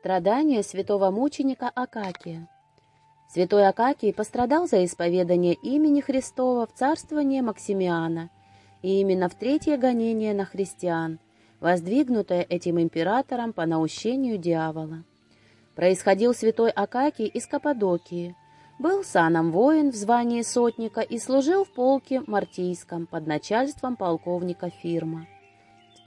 Страдания святого мученика Акакия. Святой Акакий пострадал за исповедание имени Христова в царствование Максимиана, и именно в третье гонение на христиан, воздвигнутое этим императором по наущению дьявола. Происходил святой Акакий из Каппадокии, был саном воин в звании сотника и служил в полке Мартийском под начальством полковника Фирма.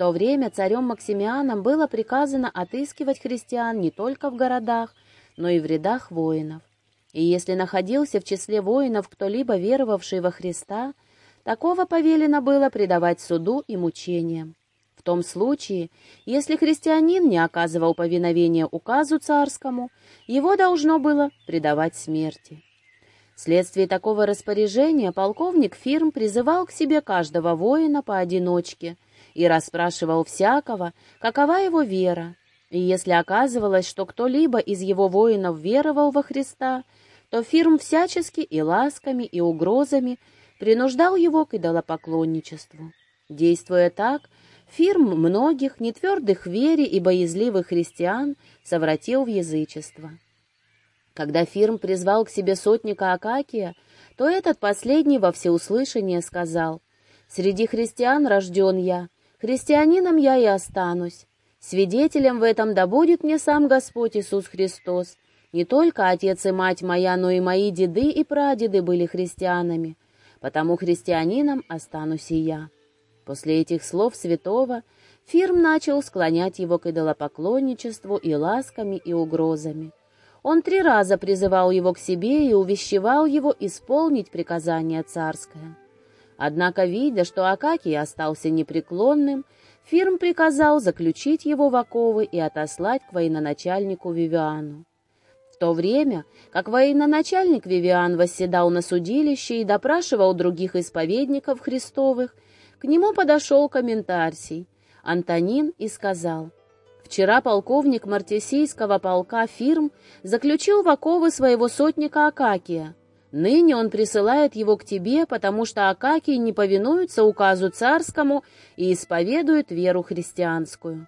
То время царем Максимианом было приказано отыскивать христиан не только в городах, но и в рядах воинов. И если находился в числе воинов кто-либо веровавший во Христа, такого повелено было предавать суду и мучениям. В том случае, если христианин не оказывал повиновения указу царскому, его должно было предавать смерти. Вследствие такого распоряжения полковник Фирм призывал к себе каждого воина поодиночке – и расспрашивал всякого, какова его вера. И если оказывалось, что кто-либо из его воинов веровал во Христа, то Фирм всячески и ласками, и угрозами принуждал его к идолопоклонничеству. Действуя так, Фирм многих нетвердых вере и боязливых христиан совратил в язычество. Когда Фирм призвал к себе сотника Акакия, то этот последний во всеуслышание сказал, «Среди христиан рожден я, Христианином я и останусь. Свидетелем в этом да будет мне сам Господь Иисус Христос. Не только отец и мать моя, но и мои деды и прадеды были христианами, потому христианином останусь и я». После этих слов святого Фирм начал склонять его к идолопоклонничеству и ласками, и угрозами. Он три раза призывал его к себе и увещевал его исполнить приказание царское. Однако, видя, что Акакий остался непреклонным, Фирм приказал заключить его в оковы и отослать к военачальнику Вивиану. В то время, как военачальник Вивиан восседал на судилище и допрашивал других исповедников Христовых, к нему подошел комментарсий, Антонин, и сказал, «Вчера полковник Мартисийского полка Фирм заключил в оковы своего сотника Акакия, Ныне он присылает его к тебе, потому что Акакий не повинуется указу царскому и исповедует веру христианскую».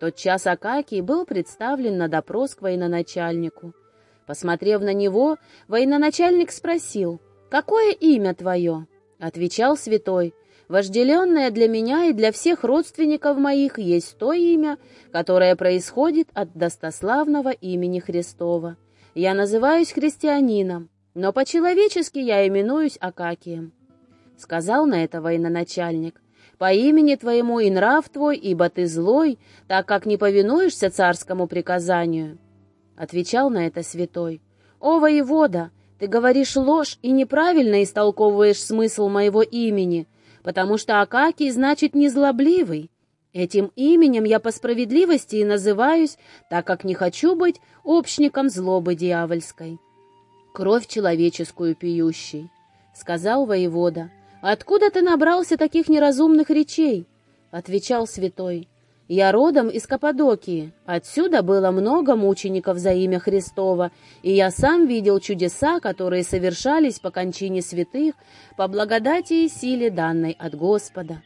Тот час Акакий был представлен на допрос к военачальнику. Посмотрев на него, военачальник спросил, «Какое имя твое?» Отвечал святой, «Вожделенное для меня и для всех родственников моих есть то имя, которое происходит от достославного имени Христова. Я называюсь христианином, но по-человечески я именуюсь Акакием. Сказал на это военачальник, по имени твоему и нрав твой, ибо ты злой, так как не повинуешься царскому приказанию. Отвечал на это святой, о, воевода, ты говоришь ложь и неправильно истолковываешь смысл моего имени, потому что Акакий значит незлобливый. Этим именем я по справедливости и называюсь, так как не хочу быть общником злобы дьявольской кровь человеческую пьющий. Сказал воевода, «Откуда ты набрался таких неразумных речей?» Отвечал святой, «Я родом из Каппадокии. Отсюда было много мучеников за имя Христова, и я сам видел чудеса, которые совершались по кончине святых, по благодати и силе, данной от Господа.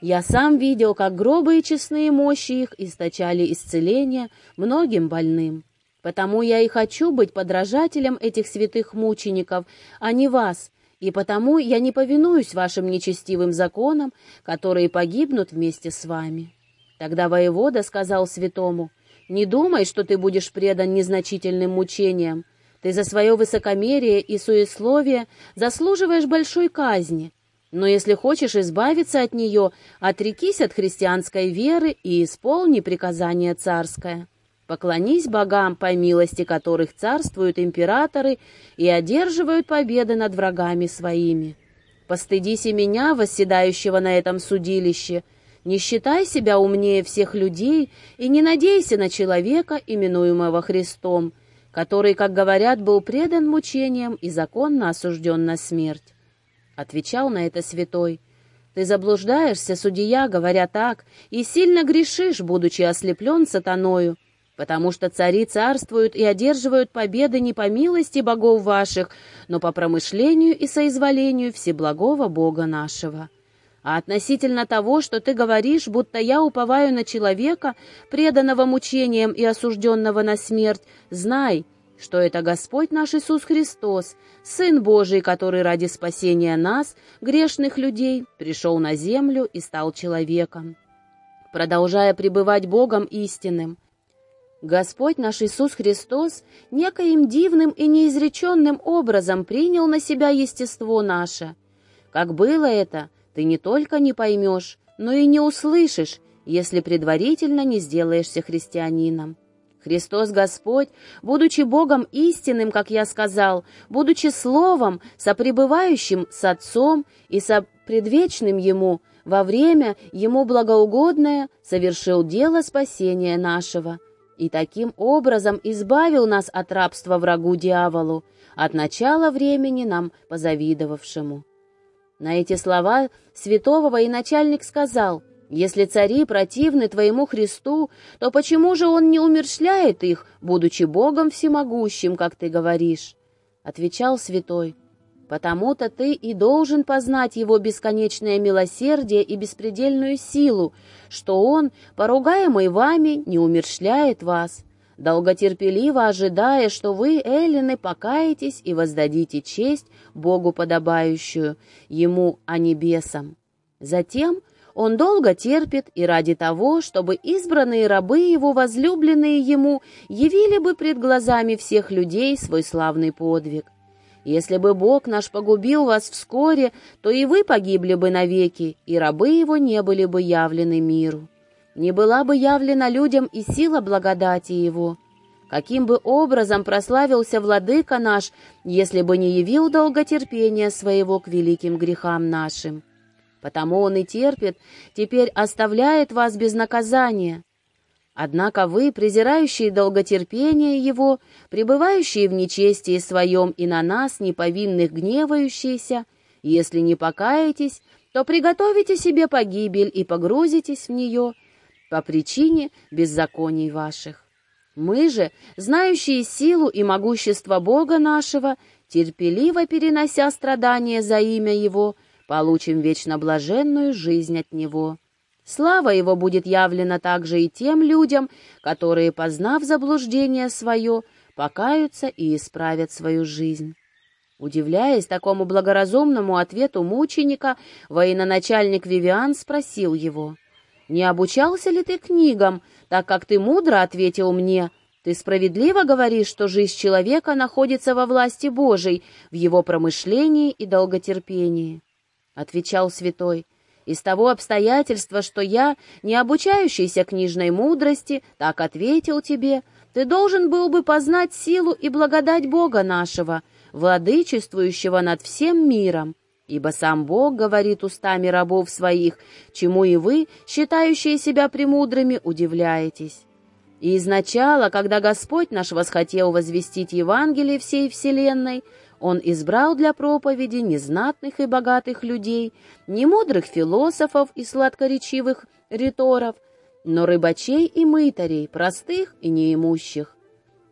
Я сам видел, как гробы и честные мощи их источали исцеление многим больным. Потому я и хочу быть подражателем этих святых мучеников, а не вас, и потому я не повинуюсь вашим нечестивым законам, которые погибнут вместе с вами». Тогда воевода сказал святому, «Не думай, что ты будешь предан незначительным мучениям. Ты за свое высокомерие и суесловие заслуживаешь большой казни. Но если хочешь избавиться от нее, отрекись от христианской веры и исполни приказание царское». Поклонись богам, по милости которых царствуют императоры и одерживают победы над врагами своими. Постыдись и меня, восседающего на этом судилище, не считай себя умнее всех людей и не надейся на человека, именуемого Христом, который, как говорят, был предан мучениям и законно осужден на смерть. Отвечал на это святой. Ты заблуждаешься, судья, говоря так, и сильно грешишь, будучи ослеплен сатаною, потому что цари царствуют и одерживают победы не по милости богов ваших, но по промышлению и соизволению Всеблагого Бога нашего. А относительно того, что ты говоришь, будто я уповаю на человека, преданного мучениям и осужденного на смерть, знай, что это Господь наш Иисус Христос, Сын Божий, который ради спасения нас, грешных людей, пришел на землю и стал человеком. Продолжая пребывать Богом истинным, Господь наш Иисус Христос некоим дивным и неизреченным образом принял на себя естество наше. Как было это, ты не только не поймешь, но и не услышишь, если предварительно не сделаешься христианином. Христос Господь, будучи Богом истинным, как я сказал, будучи Словом, сопребывающим с Отцом и сопредвечным Ему, во время Ему благоугодное совершил дело спасения нашего, и таким образом избавил нас от рабства врагу дьяволу, от начала времени нам позавидовавшему. На эти слова святого военачальник сказал, «Если цари противны твоему Христу, то почему же он не умерщвляет их, будучи Богом всемогущим, как ты говоришь?» Отвечал святой, «Потому-то ты и должен познать его бесконечное милосердие и беспредельную силу, что он, поругаемый вами, не умерщвляет вас, долготерпеливо ожидая, что вы, эллины, покаетесь и воздадите честь Богу подобающую, Ему, а небесам. Затем он долго терпит и ради того, чтобы избранные рабы его, возлюбленные ему, явили бы пред глазами всех людей свой славный подвиг. Если бы Бог наш погубил вас вскоре, то и вы погибли бы навеки, и рабы его не были бы явлены миру не была бы явлена людям и сила благодати Его. Каким бы образом прославился Владыка наш, если бы не явил долготерпения своего к великим грехам нашим? Потому Он и терпит, теперь оставляет вас без наказания. Однако вы, презирающие долготерпение Его, пребывающие в нечестии своем и на нас, неповинных гневающиеся, если не покаетесь, то приготовите себе погибель и погрузитесь в нее — по причине беззаконий ваших. Мы же, знающие силу и могущество Бога нашего, терпеливо перенося страдания за имя Его, получим вечно блаженную жизнь от Него. Слава Его будет явлена также и тем людям, которые, познав заблуждение свое, покаются и исправят свою жизнь. Удивляясь такому благоразумному ответу мученика, военачальник Вивиан спросил его — не обучался ли ты книгам, так как ты мудро ответил мне? Ты справедливо говоришь, что жизнь человека находится во власти Божией, в его промышлении и долготерпении. Отвечал святой, из того обстоятельства, что я, не обучающийся книжной мудрости, так ответил тебе, ты должен был бы познать силу и благодать Бога нашего, владычествующего над всем миром, Ибо сам Бог говорит устами рабов своих, чему и вы, считающие себя премудрыми, удивляетесь. И изначала, когда Господь наш восхотел возвестить Евангелие всей вселенной, Он избрал для проповеди незнатных и богатых людей, не мудрых философов и сладкоречивых риторов, но рыбачей и мытарей, простых и неимущих.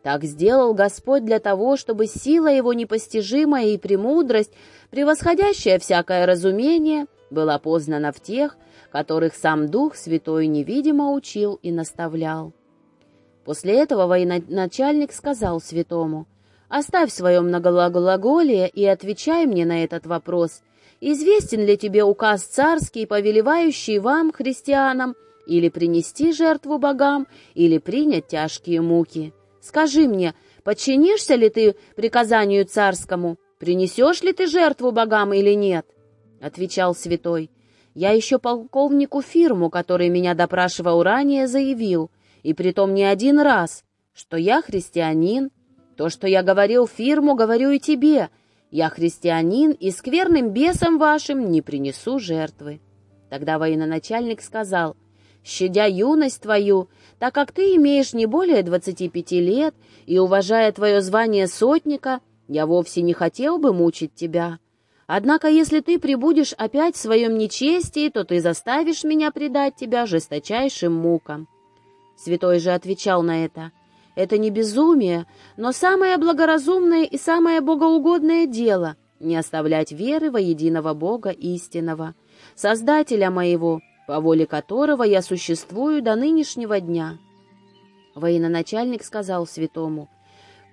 Так сделал Господь для того, чтобы сила Его непостижимая и премудрость, превосходящая всякое разумение, была познана в тех, которых сам Дух Святой невидимо учил и наставлял. После этого военачальник сказал святому, «Оставь свое многоглаголие и отвечай мне на этот вопрос. Известен ли тебе указ царский, повелевающий вам, христианам, или принести жертву богам, или принять тяжкие муки?» Скажи мне, подчинишься ли ты приказанию царскому? Принесешь ли ты жертву богам или нет?» Отвечал святой. «Я еще полковнику фирму, который меня допрашивал ранее, заявил, и притом не один раз, что я христианин. То, что я говорил фирму, говорю и тебе. Я христианин, и скверным бесам вашим не принесу жертвы». Тогда военачальник сказал, «Щадя юность твою, так как ты имеешь не более двадцати пяти лет, и, уважая твое звание сотника, я вовсе не хотел бы мучить тебя. Однако, если ты прибудешь опять в своем нечестии, то ты заставишь меня предать тебя жесточайшим мукам». Святой же отвечал на это, «Это не безумие, но самое благоразумное и самое богоугодное дело — не оставлять веры во единого Бога истинного» Создателя моего, по воле которого я существую до нынешнего дня». Военачальник сказал святому,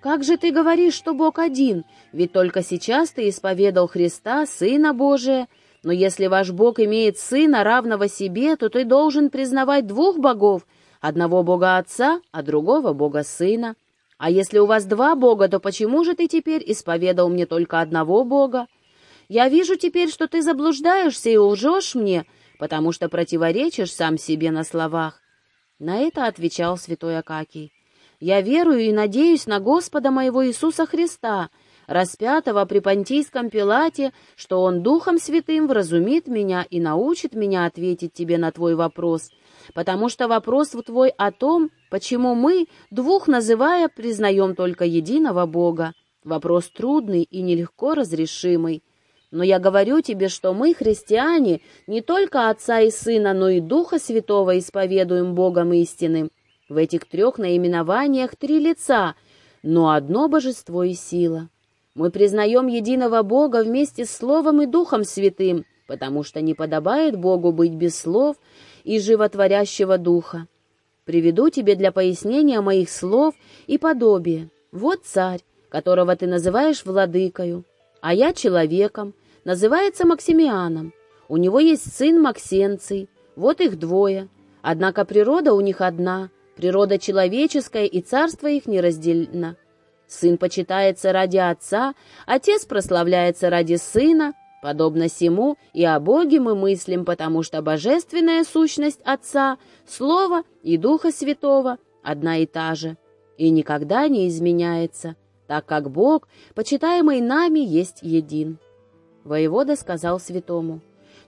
«Как же ты говоришь, что Бог один? Ведь только сейчас ты исповедал Христа, Сына Божия. Но если ваш Бог имеет Сына, равного себе, то ты должен признавать двух богов, одного Бога Отца, а другого Бога Сына. А если у вас два Бога, то почему же ты теперь исповедал мне только одного Бога? Я вижу теперь, что ты заблуждаешься и лжешь мне, потому что противоречишь сам себе на словах. На это отвечал святой Акакий. Я верую и надеюсь на Господа моего Иисуса Христа, распятого при Понтийском Пилате, что Он Духом Святым вразумит меня и научит меня ответить тебе на твой вопрос, потому что вопрос твой о том, почему мы, двух называя, признаем только единого Бога, вопрос трудный и нелегко разрешимый. Но я говорю тебе, что мы, христиане, не только Отца и Сына, но и Духа Святого исповедуем Богом истинным, в этих трех наименованиях три лица, но одно божество и сила. Мы признаем единого Бога вместе с Словом и Духом Святым, потому что не подобает Богу быть без слов и животворящего Духа. Приведу тебе для пояснения моих слов и подобия. Вот царь, которого ты называешь владыкою, а я человеком, называется Максимианом. У него есть сын Максенций, вот их двое. Однако природа у них одна — Природа человеческая и царство их нераздельно. Сын почитается ради отца, отец прославляется ради сына, подобно сему, и о Боге мы мыслим, потому что божественная сущность Отца, Слова и Духа Святого одна и та же, и никогда не изменяется, так как Бог, почитаемый нами, есть един. Воевода сказал святому,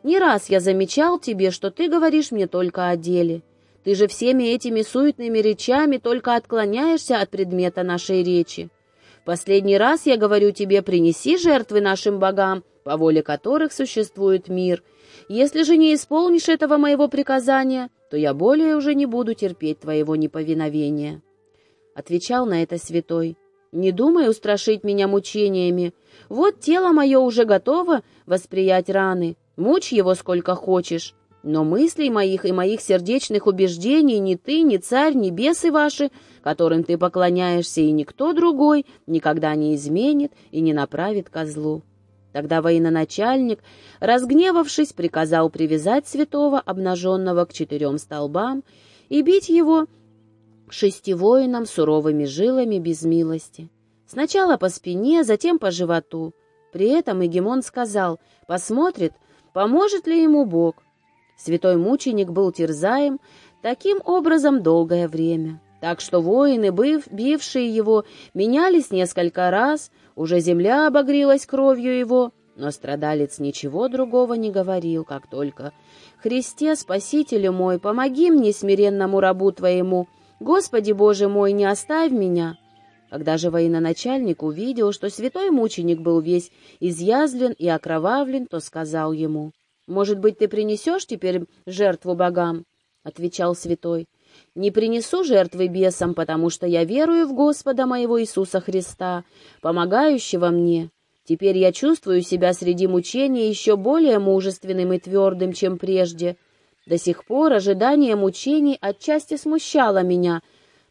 «Не раз я замечал тебе, что ты говоришь мне только о деле, ты же всеми этими суетными речами только отклоняешься от предмета нашей речи. Последний раз я говорю тебе, принеси жертвы нашим богам, по воле которых существует мир. Если же не исполнишь этого моего приказания, то я более уже не буду терпеть твоего неповиновения». Отвечал на это святой. «Не думай устрашить меня мучениями. Вот тело мое уже готово восприять раны. Мучь его сколько хочешь. Но мыслей моих и моих сердечных убеждений ни ты, ни царь, ни бесы ваши, которым ты поклоняешься, и никто другой никогда не изменит и не направит козлу. Тогда военачальник, разгневавшись, приказал привязать святого, обнаженного к четырем столбам, и бить его шести воинам суровыми жилами без милости. Сначала по спине, затем по животу. При этом Егемон сказал, посмотрит, поможет ли ему Бог. Святой мученик был терзаем таким образом долгое время, так что воины, быв, бившие его, менялись несколько раз, уже земля обогрелась кровью его, но страдалец ничего другого не говорил, как только «Христе, Спасителю мой, помоги мне, смиренному рабу Твоему! Господи Боже мой, не оставь меня!» Когда же военачальник увидел, что святой мученик был весь изъязвлен и окровавлен, то сказал ему — «Может быть, ты принесешь теперь жертву богам?» — отвечал святой. «Не принесу жертвы бесам, потому что я верую в Господа моего Иисуса Христа, помогающего мне. Теперь я чувствую себя среди мучений еще более мужественным и твердым, чем прежде. До сих пор ожидание мучений отчасти смущало меня,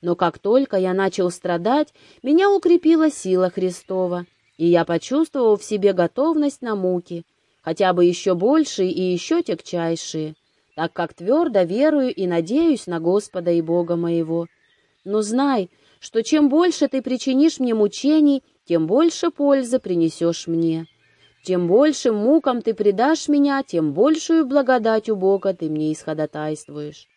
но как только я начал страдать, меня укрепила сила Христова, и я почувствовал в себе готовность на муки» хотя бы еще большие и еще тягчайшие, так как твердо верую и надеюсь на Господа и Бога моего. Но знай, что чем больше ты причинишь мне мучений, тем больше пользы принесешь мне. Чем больше мукам ты предашь меня, тем большую благодать у Бога ты мне исходотайствуешь.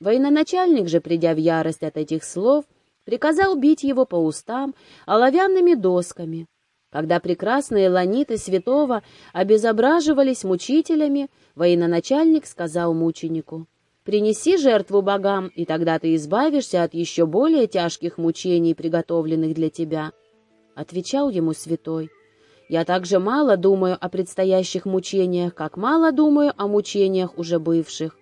Военачальник же, придя в ярость от этих слов, приказал бить его по устам оловянными досками, когда прекрасные ланиты святого обезображивались мучителями, военачальник сказал мученику, «Принеси жертву богам, и тогда ты избавишься от еще более тяжких мучений, приготовленных для тебя». Отвечал ему святой, «Я также мало думаю о предстоящих мучениях, как мало думаю о мучениях уже бывших».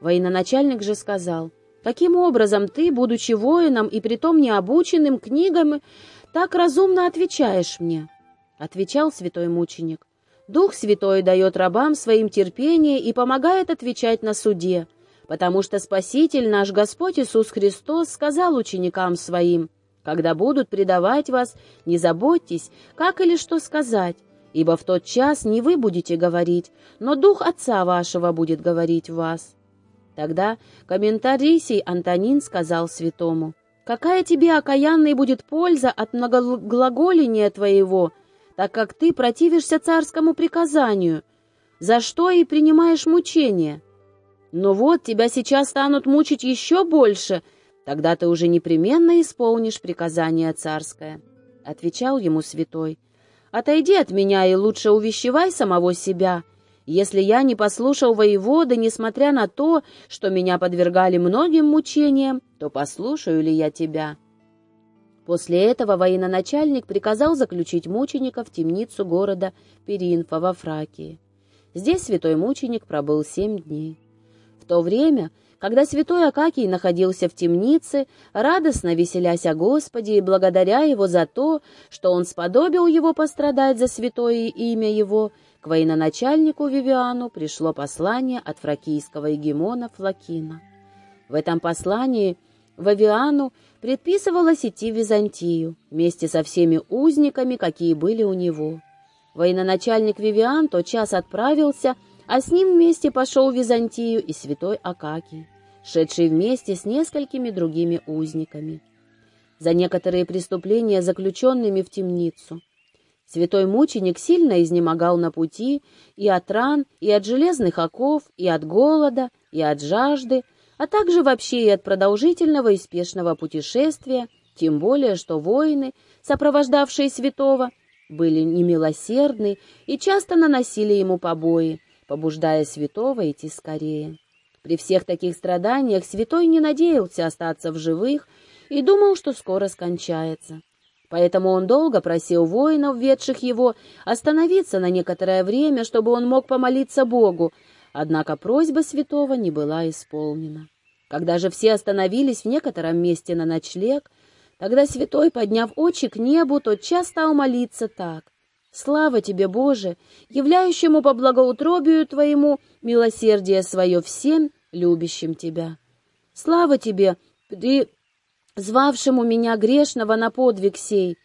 Военачальник же сказал, «Каким образом ты, будучи воином и притом необученным книгами, так разумно отвечаешь мне?» — отвечал святой мученик. Дух Святой дает рабам своим терпение и помогает отвечать на суде, потому что Спаситель наш Господь Иисус Христос сказал ученикам своим, «Когда будут предавать вас, не заботьтесь, как или что сказать, ибо в тот час не вы будете говорить, но Дух Отца вашего будет говорить в вас». Тогда комментарийсий Антонин сказал святому, «Какая тебе, окаянный, будет польза от многоглаголения твоего, так как ты противишься царскому приказанию, за что и принимаешь мучения? Но вот тебя сейчас станут мучить еще больше, тогда ты уже непременно исполнишь приказание царское». Отвечал ему святой, «Отойди от меня и лучше увещевай самого себя, если я не послушал воевода, несмотря на то, что меня подвергали многим мучениям, то послушаю ли я тебя?» После этого военачальник приказал заключить мученика в темницу города Перинфа во Фракии. Здесь святой мученик пробыл семь дней. В то время, когда святой Акакий находился в темнице, радостно веселясь о Господе и благодаря Его за то, что Он сподобил его пострадать за святое имя Его, к военачальнику Вивиану пришло послание от фракийского егемона Флакина. В этом послании Вавиану предписывалось идти в Византию вместе со всеми узниками, какие были у него. Военачальник Вивиан тотчас отправился, а с ним вместе пошел в Византию и святой Акакий, шедший вместе с несколькими другими узниками. За некоторые преступления, заключенными в темницу. Святой мученик сильно изнемогал на пути и от ран, и от железных оков, и от голода, и от жажды, а также вообще и от продолжительного и спешного путешествия, тем более, что воины, сопровождавшие святого, были немилосердны и часто наносили ему побои, побуждая святого идти скорее. При всех таких страданиях святой не надеялся остаться в живых и думал, что скоро скончается. Поэтому он долго просил воинов, ведших его, остановиться на некоторое время, чтобы он мог помолиться Богу, Однако просьба святого не была исполнена. Когда же все остановились в некотором месте на ночлег, тогда святой, подняв очи к небу, тотчас стал молиться так. «Слава тебе, Боже, являющему по благоутробию Твоему милосердие свое всем, любящим Тебя! Слава Тебе, Ты, звавшему меня грешного на подвиг сей!»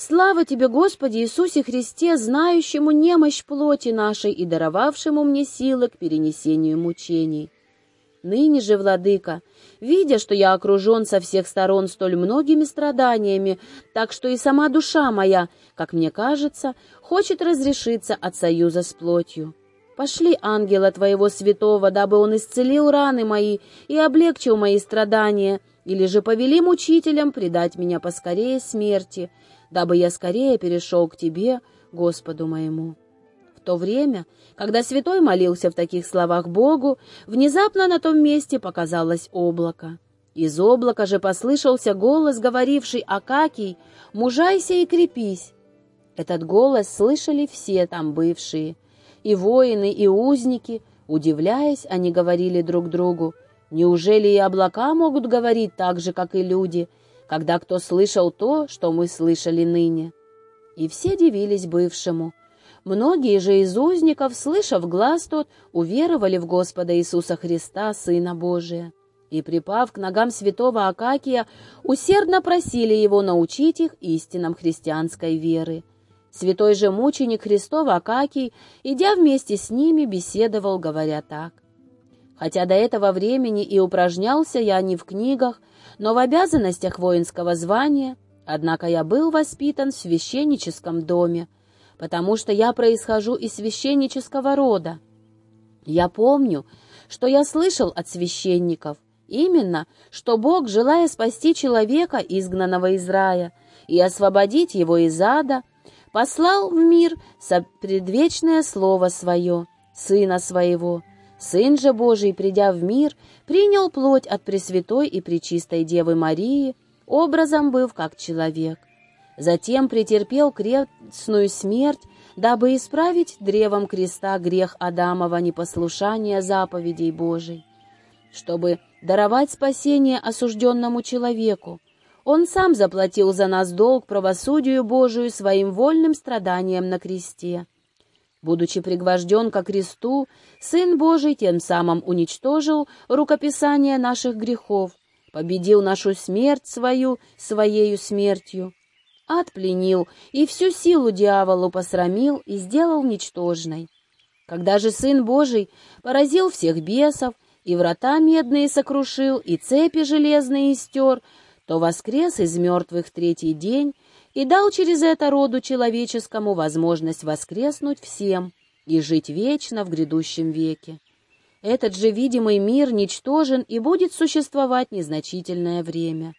Слава Тебе, Господи Иисусе Христе, знающему немощь плоти нашей и даровавшему мне силы к перенесению мучений. Ныне же, Владыка, видя, что я окружен со всех сторон столь многими страданиями, так что и сама душа моя, как мне кажется, хочет разрешиться от союза с плотью. Пошли ангела Твоего святого, дабы он исцелил раны мои и облегчил мои страдания, или же повели мучителям предать меня поскорее смерти, дабы я скорее перешел к Тебе, Господу моему». В то время, когда святой молился в таких словах Богу, внезапно на том месте показалось облако. Из облака же послышался голос, говоривший «Акакий, мужайся и крепись». Этот голос слышали все там бывшие, и воины, и узники, удивляясь, они говорили друг другу, «Неужели и облака могут говорить так же, как и люди?» когда кто слышал то, что мы слышали ныне. И все дивились бывшему. Многие же из узников, слышав глаз тот, уверовали в Господа Иисуса Христа, Сына Божия. И, припав к ногам святого Акакия, усердно просили его научить их истинам христианской веры. Святой же мученик Христова Акакий, идя вместе с ними, беседовал, говоря так. «Хотя до этого времени и упражнялся я не в книгах, но в обязанностях воинского звания, однако я был воспитан в священническом доме, потому что я происхожу из священнического рода. Я помню, что я слышал от священников, именно, что Бог, желая спасти человека, изгнанного из рая, и освободить его из ада, послал в мир предвечное слово свое, Сына Своего, Сын же Божий, придя в мир, принял плоть от Пресвятой и Пречистой Девы Марии, образом быв как человек. Затем претерпел крестную смерть, дабы исправить древом креста грех Адамова непослушания заповедей Божий, чтобы даровать спасение осужденному человеку. Он сам заплатил за нас долг правосудию Божию своим вольным страданием на кресте. Будучи пригвожден ко кресту, Сын Божий тем самым уничтожил рукописание наших грехов, победил нашу смерть свою своею смертью, отпленил и всю силу дьяволу посрамил и сделал ничтожной. Когда же Сын Божий поразил всех бесов, и врата медные сокрушил, и цепи железные истер, то воскрес из мертвых третий день и дал через это роду человеческому возможность воскреснуть всем и жить вечно в грядущем веке. Этот же видимый мир ничтожен и будет существовать незначительное время.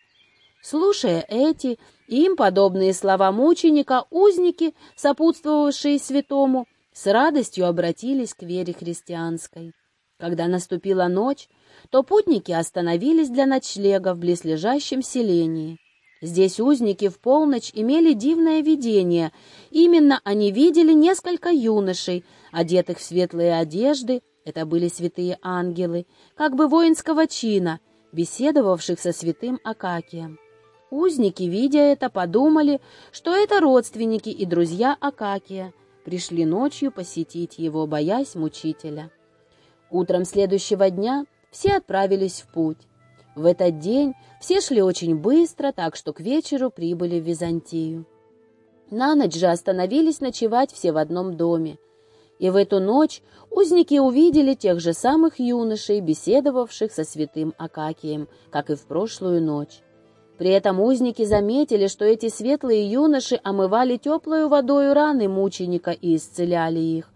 Слушая эти им подобные слова мученика, узники, сопутствовавшие святому, с радостью обратились к вере христианской. Когда наступила ночь, то путники остановились для ночлега в близлежащем селении. Здесь узники в полночь имели дивное видение. Именно они видели несколько юношей, одетых в светлые одежды, это были святые ангелы, как бы воинского чина, беседовавших со святым Акакием. Узники, видя это, подумали, что это родственники и друзья Акакия, пришли ночью посетить его, боясь мучителя. Утром следующего дня все отправились в путь. В этот день все шли очень быстро, так что к вечеру прибыли в Византию. На ночь же остановились ночевать все в одном доме. И в эту ночь узники увидели тех же самых юношей, беседовавших со святым Акакием, как и в прошлую ночь. При этом узники заметили, что эти светлые юноши омывали теплую водою раны мученика и исцеляли их.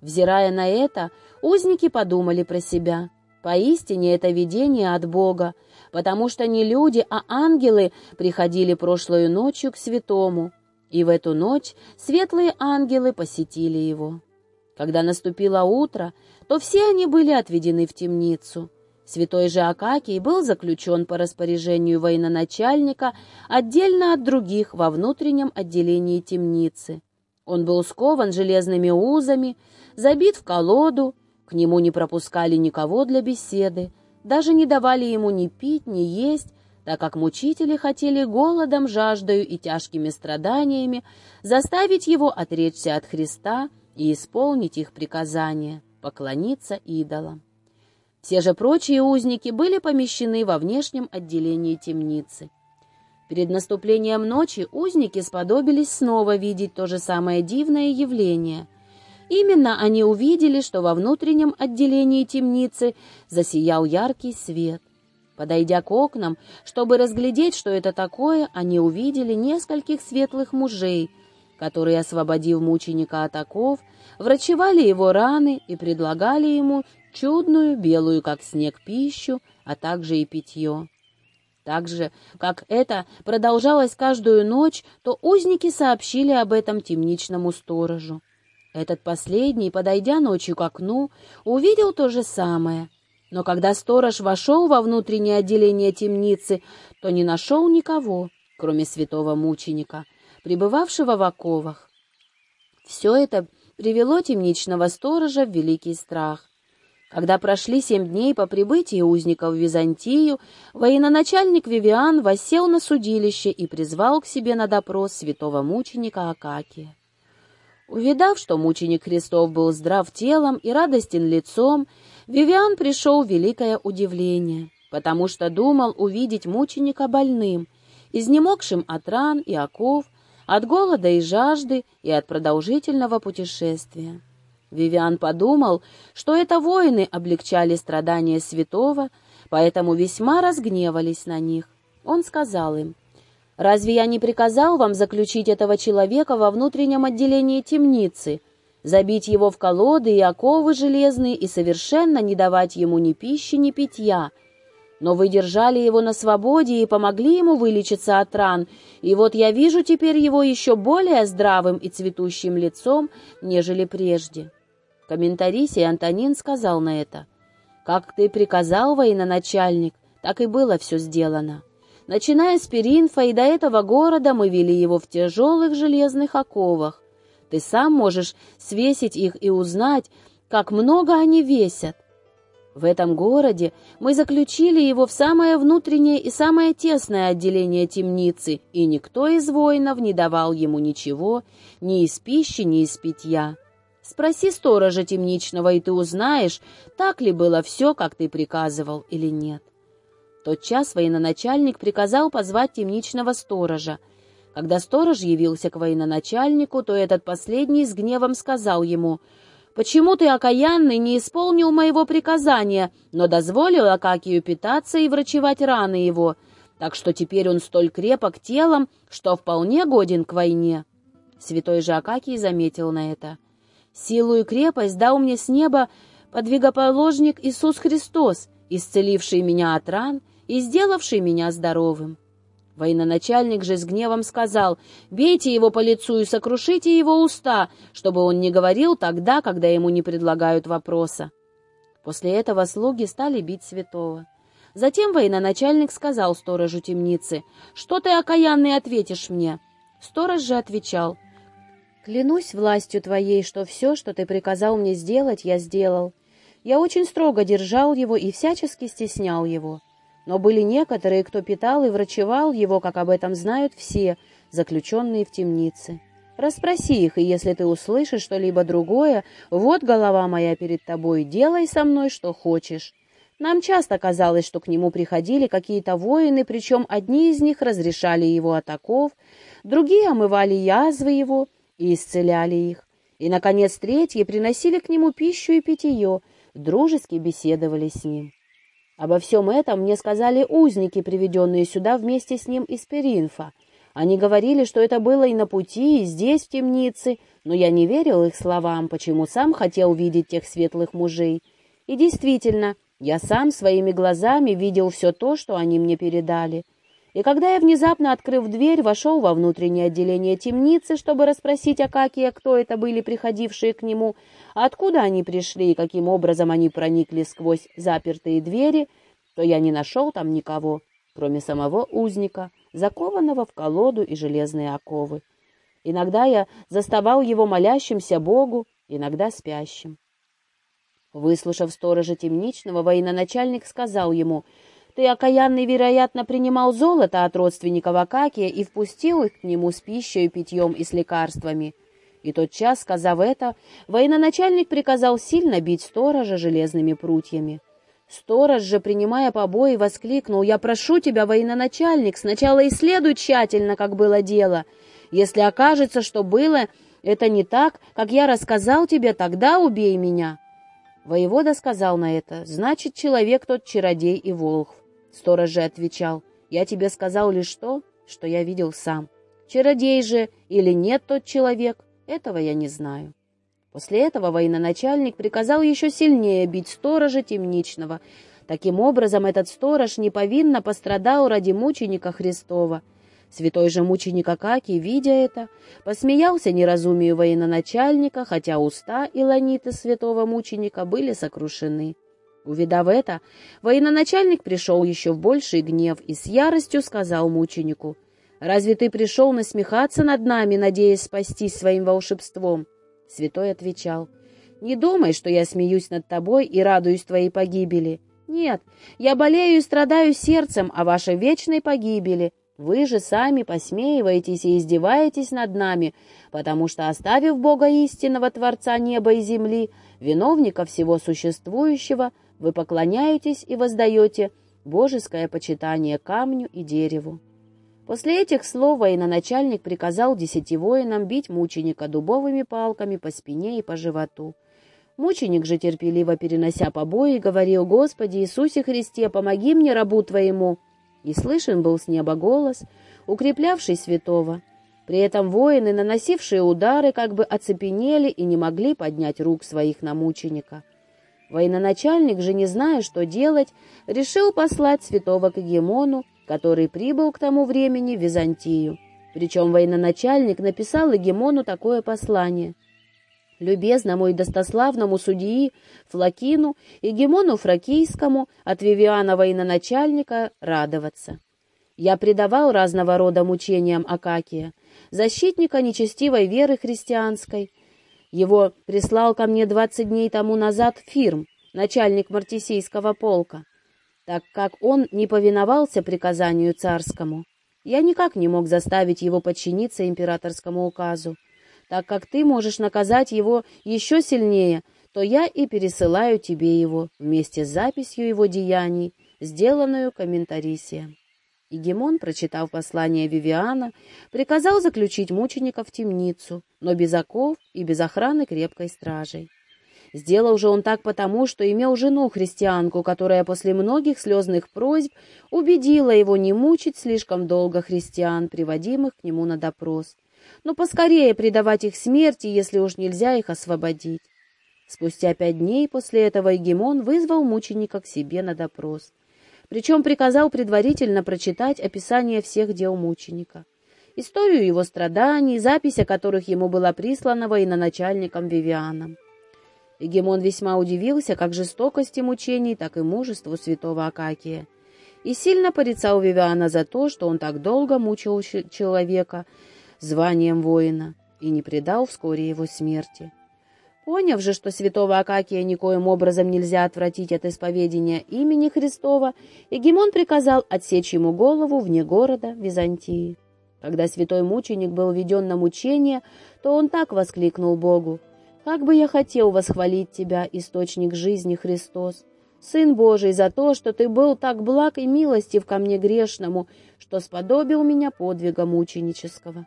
Взирая на это, узники подумали про себя. Поистине это видение от Бога, потому что не люди, а ангелы приходили прошлую ночью к святому, и в эту ночь светлые ангелы посетили его. Когда наступило утро, то все они были отведены в темницу. Святой же Акакий был заключен по распоряжению военачальника отдельно от других во внутреннем отделении темницы. Он был скован железными узами, забит в колоду, к нему не пропускали никого для беседы, даже не давали ему ни пить, ни есть, так как мучители хотели голодом, жаждою и тяжкими страданиями заставить его отречься от Христа и исполнить их приказания, поклониться идолам. Все же прочие узники были помещены во внешнем отделении темницы. Перед наступлением ночи узники сподобились снова видеть то же самое дивное явление. Именно они увидели, что во внутреннем отделении темницы засиял яркий свет. Подойдя к окнам, чтобы разглядеть, что это такое, они увидели нескольких светлых мужей, которые, освободив мученика от оков, врачевали его раны и предлагали ему чудную, белую, как снег, пищу, а также и питье. Так же, как это продолжалось каждую ночь, то узники сообщили об этом темничному сторожу. Этот последний, подойдя ночью к окну, увидел то же самое. Но когда сторож вошел во внутреннее отделение темницы, то не нашел никого, кроме святого мученика, пребывавшего в оковах. Все это привело темничного сторожа в великий страх. Когда прошли семь дней по прибытии узников в Византию, военачальник Вивиан воссел на судилище и призвал к себе на допрос святого мученика Акакия. Увидав, что мученик Христов был здрав телом и радостен лицом, Вивиан пришел в великое удивление, потому что думал увидеть мученика больным, изнемогшим от ран и оков, от голода и жажды и от продолжительного путешествия. Вивиан подумал, что это воины облегчали страдания святого, поэтому весьма разгневались на них. Он сказал им, «Разве я не приказал вам заключить этого человека во внутреннем отделении темницы, забить его в колоды и оковы железные и совершенно не давать ему ни пищи, ни питья?» Но вы держали его на свободе и помогли ему вылечиться от ран, и вот я вижу теперь его еще более здравым и цветущим лицом, нежели прежде. Комментарий Антонин сказал на это. «Как ты приказал, военачальник, так и было все сделано. Начиная с Перинфа и до этого города мы вели его в тяжелых железных оковах. Ты сам можешь свесить их и узнать, как много они весят. В этом городе мы заключили его в самое внутреннее и самое тесное отделение темницы, и никто из воинов не давал ему ничего, ни из пищи, ни из питья. Спроси сторожа темничного, и ты узнаешь, так ли было все, как ты приказывал, или нет. Тот час военачальник приказал позвать темничного сторожа. Когда сторож явился к военачальнику, то этот последний с гневом сказал ему, «Почему ты, окаянный, не исполнил моего приказания, но дозволил Акакию питаться и врачевать раны его, так что теперь он столь крепок телом, что вполне годен к войне?» Святой же Акакий заметил на это. Силу и крепость дал мне с неба подвигоположник Иисус Христос, исцеливший меня от ран и сделавший меня здоровым. Военачальник же с гневом сказал, «Бейте его по лицу и сокрушите его уста, чтобы он не говорил тогда, когда ему не предлагают вопроса». После этого слуги стали бить святого. Затем военачальник сказал сторожу темницы, «Что ты, окаянный, ответишь мне?» Сторож же отвечал, Клянусь властью твоей, что все, что ты приказал мне сделать, я сделал. Я очень строго держал его и всячески стеснял его. Но были некоторые, кто питал и врачевал его, как об этом знают все, заключенные в темнице. Расспроси их, и если ты услышишь что-либо другое, вот голова моя перед тобой, делай со мной, что хочешь. Нам часто казалось, что к нему приходили какие-то воины, причем одни из них разрешали его атаков, другие омывали язвы его, и исцеляли их. И, наконец, третьи приносили к нему пищу и питье, дружески беседовали с ним. Обо всем этом мне сказали узники, приведенные сюда вместе с ним из Перинфа. Они говорили, что это было и на пути, и здесь, в темнице, но я не верил их словам, почему сам хотел видеть тех светлых мужей. И действительно, я сам своими глазами видел все то, что они мне передали. И когда я, внезапно открыв дверь, вошел во внутреннее отделение темницы, чтобы расспросить Акакия, кто это были приходившие к нему, откуда они пришли и каким образом они проникли сквозь запертые двери, то я не нашел там никого, кроме самого узника, закованного в колоду и железные оковы. Иногда я заставал его молящимся Богу, иногда спящим. Выслушав сторожа темничного, военачальник сказал ему — ты, окаянный, вероятно, принимал золото от родственников Акакия и впустил их к нему с пищей, питьем и с лекарствами. И тот час, сказав это, военачальник приказал сильно бить сторожа железными прутьями. Сторож же, принимая побои, воскликнул, «Я прошу тебя, военачальник, сначала исследуй тщательно, как было дело. Если окажется, что было это не так, как я рассказал тебе, тогда убей меня». Воевода сказал на это, «Значит, человек тот чародей и волхв». Сторож же отвечал, «Я тебе сказал лишь то, что я видел сам. Чародей же или нет тот человек, этого я не знаю». После этого военачальник приказал еще сильнее бить сторожа темничного. Таким образом, этот сторож неповинно пострадал ради мученика Христова. Святой же мученик Акакий, видя это, посмеялся неразумию военачальника, хотя уста и ланиты святого мученика были сокрушены. Увидав это, военачальник пришел еще в больший гнев и с яростью сказал мученику, «Разве ты пришел насмехаться над нами, надеясь спастись своим волшебством?» Святой отвечал, «Не думай, что я смеюсь над тобой и радуюсь твоей погибели. Нет, я болею и страдаю сердцем о вашей вечной погибели. Вы же сами посмеиваетесь и издеваетесь над нами, потому что, оставив Бога истинного Творца неба и земли, виновника всего существующего, вы поклоняетесь и воздаете божеское почитание камню и дереву. После этих слов военачальник приказал десяти воинам бить мученика дубовыми палками по спине и по животу. Мученик же, терпеливо перенося побои, говорил, «Господи Иисусе Христе, помоги мне, рабу Твоему!» И слышен был с неба голос, укреплявший святого. При этом воины, наносившие удары, как бы оцепенели и не могли поднять рук своих на мученика. Военачальник же, не зная, что делать, решил послать святого к который прибыл к тому времени в Византию. Причем военачальник написал Егемону такое послание. «Любезному и достославному судьи Флакину, Егемону Фракийскому, от Вивиана военачальника радоваться. Я предавал разного рода мучениям Акакия, защитника нечестивой веры христианской, его прислал ко мне двадцать дней тому назад Фирм, начальник Мартисийского полка, так как он не повиновался приказанию царскому. Я никак не мог заставить его подчиниться императорскому указу. так как ты можешь наказать его еще сильнее, то я и пересылаю тебе его вместе с записью его деяний, сделанную комментарисием. Игемон, прочитав послание Вивиана, приказал заключить мученика в темницу, но без оков и без охраны крепкой стражей. Сделал же он так потому, что имел жену-христианку, которая после многих слезных просьб убедила его не мучить слишком долго христиан, приводимых к нему на допрос, но поскорее предавать их смерти, если уж нельзя их освободить. Спустя пять дней после этого Егемон вызвал мученика к себе на допрос — причем приказал предварительно прочитать описание всех дел мученика, историю его страданий, запись о которых ему была прислана военачальником Вивианом. Егемон весьма удивился как жестокости мучений, так и мужеству святого Акакия, и сильно порицал Вивиана за то, что он так долго мучил человека званием воина и не предал вскоре его смерти. Поняв же, что святого Акакия никоим образом нельзя отвратить от исповедения имени Христова, Егемон приказал отсечь ему голову вне города Византии. Когда святой мученик был введен на мучение, то он так воскликнул Богу, «Как бы я хотел восхвалить Тебя, источник жизни Христос, Сын Божий, за то, что Ты был так благ и милостив ко мне грешному, что сподобил меня подвига мученического».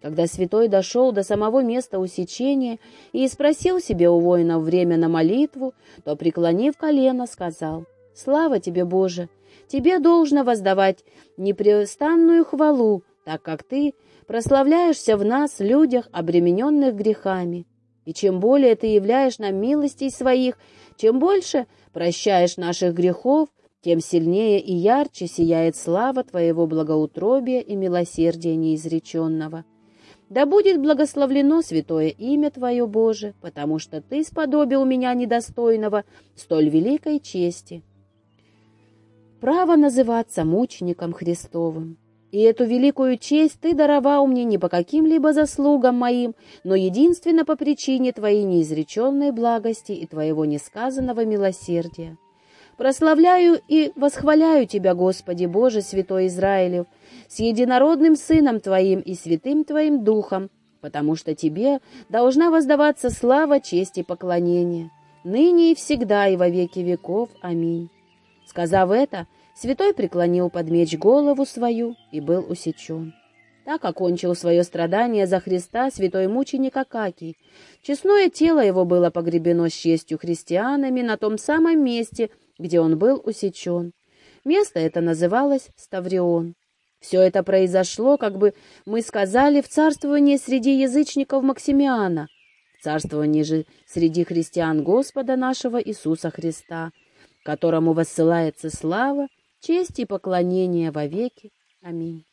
Когда святой дошел до самого места усечения и спросил себе у воинов время на молитву, то, преклонив колено, сказал, «Слава тебе, Боже! Тебе должно воздавать непрестанную хвалу, так как ты прославляешься в нас, людях, обремененных грехами. И чем более ты являешь нам милостей своих, чем больше прощаешь наших грехов, тем сильнее и ярче сияет слава Твоего благоутробия и милосердия неизреченного». Да будет благословлено святое имя Твое, Боже, потому что Ты сподобил меня недостойного столь великой чести. Право называться мучеником Христовым. И эту великую честь Ты даровал мне не по каким-либо заслугам моим, но единственно по причине Твоей неизреченной благости и Твоего несказанного милосердия. Прославляю и восхваляю Тебя, Господи Боже, Святой Израилев, с единородным Сыном Твоим и Святым Твоим Духом, потому что Тебе должна воздаваться слава, честь и поклонение, ныне и всегда и во веки веков. Аминь». Сказав это, святой преклонил под меч голову свою и был усечен. Так окончил свое страдание за Христа святой мученик Акакий. Честное тело его было погребено с честью христианами на том самом месте, где он был усечен. Место это называлось Ставрион. Все это произошло, как бы мы сказали, в царствовании среди язычников Максимиана, в царствовании же среди христиан Господа нашего Иисуса Христа, которому воссылается слава, честь и поклонение вовеки. Аминь.